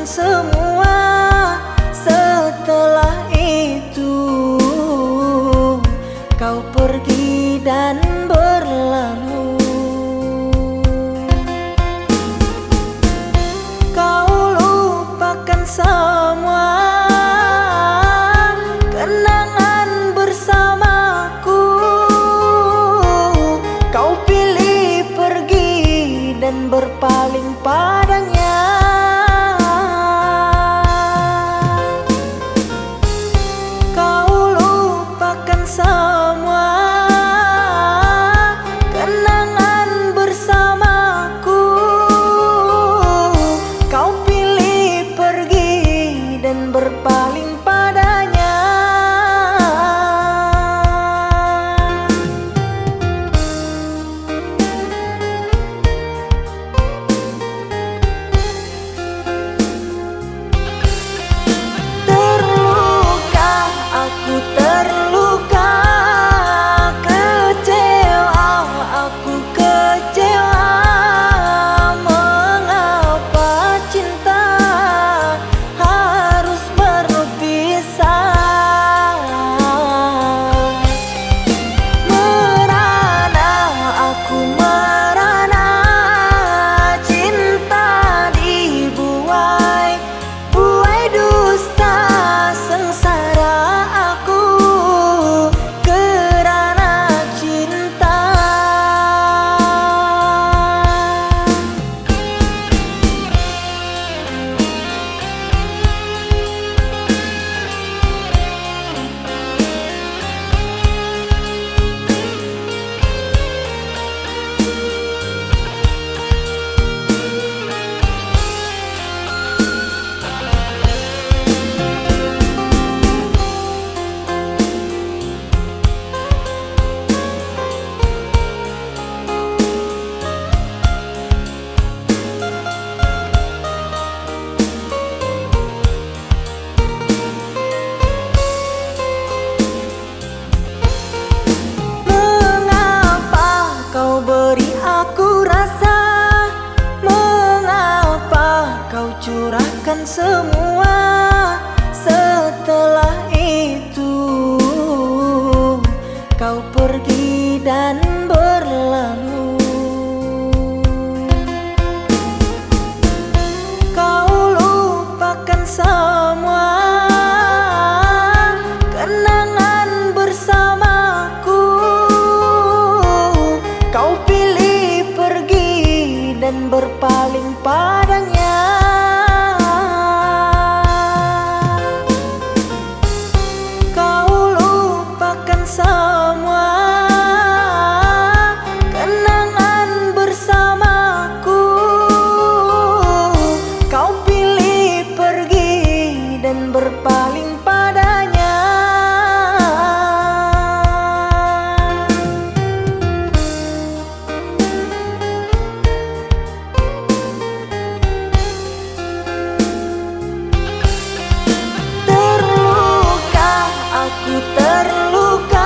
curahkan semua Setelah itu. Kau pergi lupakan semua setelah itu. Kau pergi dan berlalu. Kau lupakan semua kenangan bersamaku. Kau pilih pergi dan berpaling padanya. terluka.